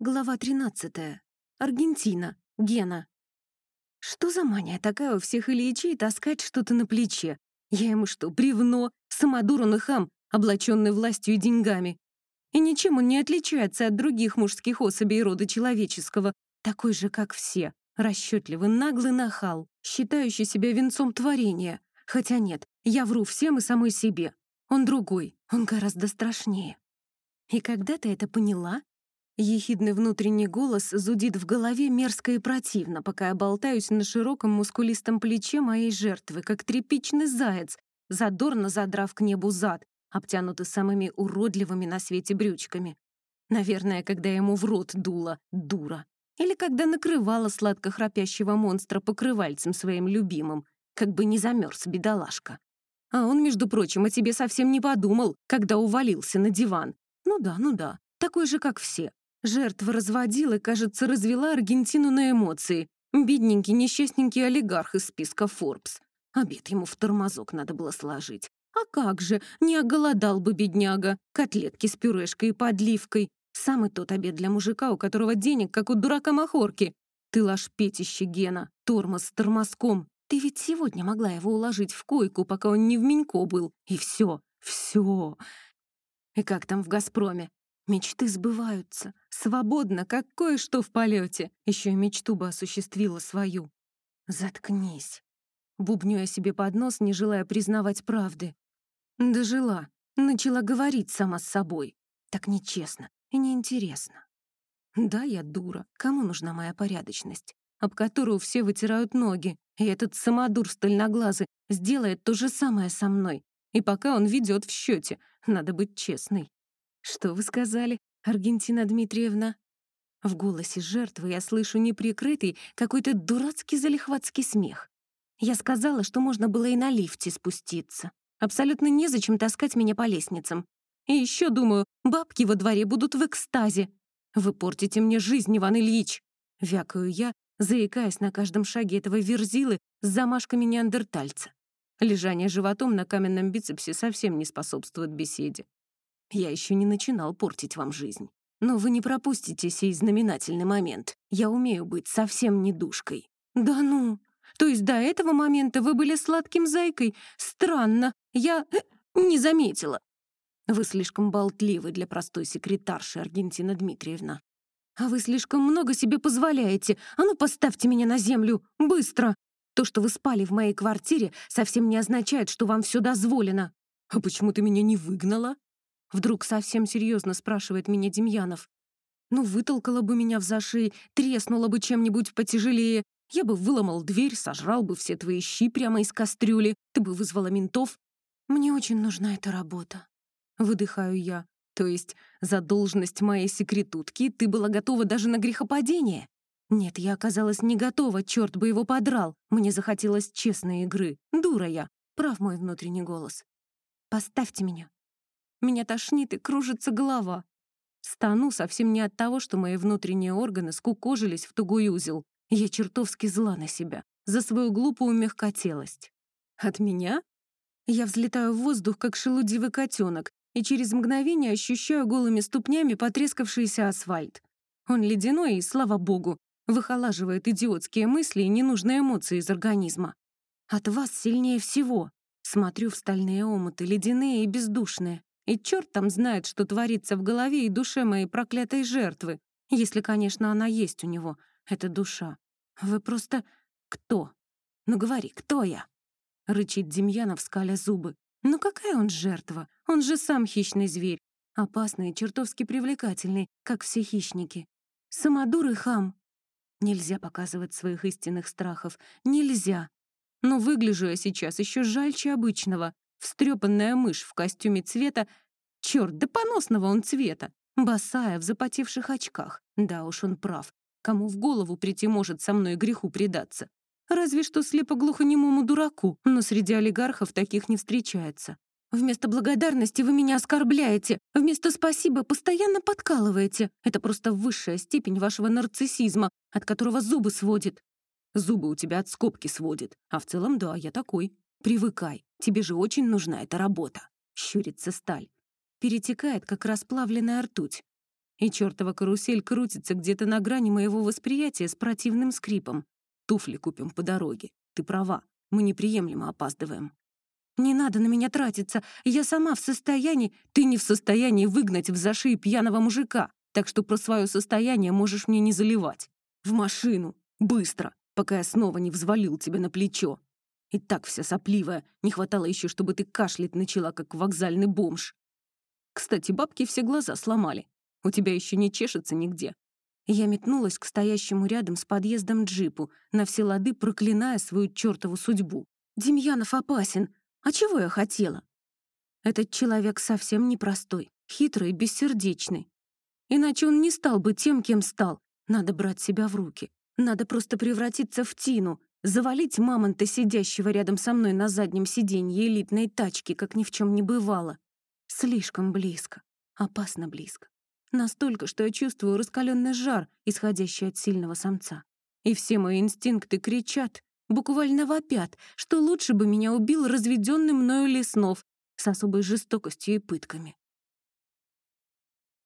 Глава 13. Аргентина. Гена. Что за мания такая у всех Ильичей таскать что-то на плече? Я ему что, бревно, самодур он и хам, облаченный властью и деньгами? И ничем он не отличается от других мужских особей рода человеческого, такой же, как все, расчетливый, наглый нахал, считающий себя венцом творения. Хотя нет, я вру всем и самой себе. Он другой, он гораздо страшнее. И когда ты это поняла, Ехидный внутренний голос зудит в голове мерзко и противно, пока я болтаюсь на широком мускулистом плече моей жертвы, как тряпичный заяц, задорно задрав к небу зад, обтянутый самыми уродливыми на свете брючками. Наверное, когда ему в рот дуло, дура. Или когда накрывала сладко храпящего монстра покрывальцем своим любимым, как бы не замерз бедолашка. А он, между прочим, о тебе совсем не подумал, когда увалился на диван. Ну да, ну да, такой же, как все. Жертва разводила кажется, развела Аргентину на эмоции. Бедненький, несчастненький олигарх из списка Forbes. Обед ему в тормозок надо было сложить. А как же, не оголодал бы бедняга. Котлетки с пюрешкой и подливкой. Самый тот обед для мужика, у которого денег, как у дурака Махорки. Ты лашпетище Гена, тормоз с тормозком. Ты ведь сегодня могла его уложить в койку, пока он не в Менько был. И все, все. И как там в «Газпроме»? Мечты сбываются. Свободно, как кое-что в полете. Еще и мечту бы осуществила свою. Заткнись. Бубню я себе под нос, не желая признавать правды. Дожила. Начала говорить сама с собой. Так нечестно и неинтересно. Да, я дура. Кому нужна моя порядочность? Об которую все вытирают ноги. И этот самодур стальноглазый сделает то же самое со мной. И пока он ведет в счете, надо быть честной. «Что вы сказали, Аргентина Дмитриевна?» В голосе жертвы я слышу неприкрытый, какой-то дурацкий залихватский смех. Я сказала, что можно было и на лифте спуститься. Абсолютно незачем таскать меня по лестницам. И еще, думаю, бабки во дворе будут в экстазе. Вы портите мне жизнь, Иван Ильич. Вякаю я, заикаясь на каждом шаге этого верзилы с замашками неандертальца. Лежание животом на каменном бицепсе совсем не способствует беседе. Я еще не начинал портить вам жизнь. Но вы не пропустите сей знаменательный момент. Я умею быть совсем не душкой. Да ну! То есть до этого момента вы были сладким зайкой? Странно. Я э, не заметила. Вы слишком болтливы для простой секретарши, Аргентина Дмитриевна. А вы слишком много себе позволяете. А ну, поставьте меня на землю. Быстро. То, что вы спали в моей квартире, совсем не означает, что вам все дозволено. А почему ты меня не выгнала? Вдруг совсем серьезно спрашивает меня Демьянов. Ну, вытолкала бы меня в заши, треснула бы чем-нибудь потяжелее. Я бы выломал дверь, сожрал бы все твои щи прямо из кастрюли. Ты бы вызвала ментов. Мне очень нужна эта работа. Выдыхаю я. То есть за должность моей секретутки ты была готова даже на грехопадение? Нет, я оказалась не готова, черт бы его подрал. Мне захотелось честной игры. Дура я. Прав мой внутренний голос. Поставьте меня. Меня тошнит и кружится голова. Стану совсем не от того, что мои внутренние органы скукожились в тугой узел. Я чертовски зла на себя, за свою глупую мягкотелость. От меня? Я взлетаю в воздух, как шелудивый котенок, и через мгновение ощущаю голыми ступнями потрескавшийся асфальт. Он ледяной и, слава богу, выхолаживает идиотские мысли и ненужные эмоции из организма. От вас сильнее всего. Смотрю в стальные омуты, ледяные и бездушные. И черт там знает, что творится в голове и душе моей проклятой жертвы, если, конечно, она есть у него, эта душа. Вы просто... кто? Ну говори, кто я? Рычит Демьянов, скаля зубы. Ну какая он жертва? Он же сам хищный зверь. Опасный и чертовски привлекательный, как все хищники. Самодур и хам. Нельзя показывать своих истинных страхов. Нельзя. Но выгляжу я сейчас еще жальче обычного. Встрепанная мышь в костюме цвета... Черт, да поносного он цвета! Босая, в запотевших очках. Да уж он прав. Кому в голову прийти может со мной греху предаться? Разве что слепо-глухонемому дураку, но среди олигархов таких не встречается. Вместо благодарности вы меня оскорбляете, вместо спасибо постоянно подкалываете. Это просто высшая степень вашего нарциссизма, от которого зубы сводит. Зубы у тебя от скобки сводит, а в целом да, я такой. Привыкай, тебе же очень нужна эта работа. Щурится сталь. Перетекает, как расплавленная ртуть. И чертова карусель крутится где-то на грани моего восприятия с противным скрипом. Туфли купим по дороге. Ты права, мы неприемлемо опаздываем. Не надо на меня тратиться. Я сама в состоянии... Ты не в состоянии выгнать в заши пьяного мужика, так что про свое состояние можешь мне не заливать. В машину. Быстро, пока я снова не взвалил тебя на плечо. И так вся сопливая. Не хватало еще, чтобы ты кашлять начала, как вокзальный бомж. Кстати, бабки все глаза сломали. У тебя еще не чешется нигде. Я метнулась к стоящему рядом с подъездом джипу, на все лады проклиная свою чертову судьбу. «Демьянов опасен. А чего я хотела?» Этот человек совсем непростой, хитрый, бессердечный. Иначе он не стал бы тем, кем стал. Надо брать себя в руки. Надо просто превратиться в Тину, завалить мамонта, сидящего рядом со мной на заднем сиденье элитной тачки, как ни в чем не бывало. Слишком близко, опасно близко. Настолько, что я чувствую раскаленный жар, исходящий от сильного самца. И все мои инстинкты кричат, буквально вопят, что лучше бы меня убил разведенный мною леснов с особой жестокостью и пытками.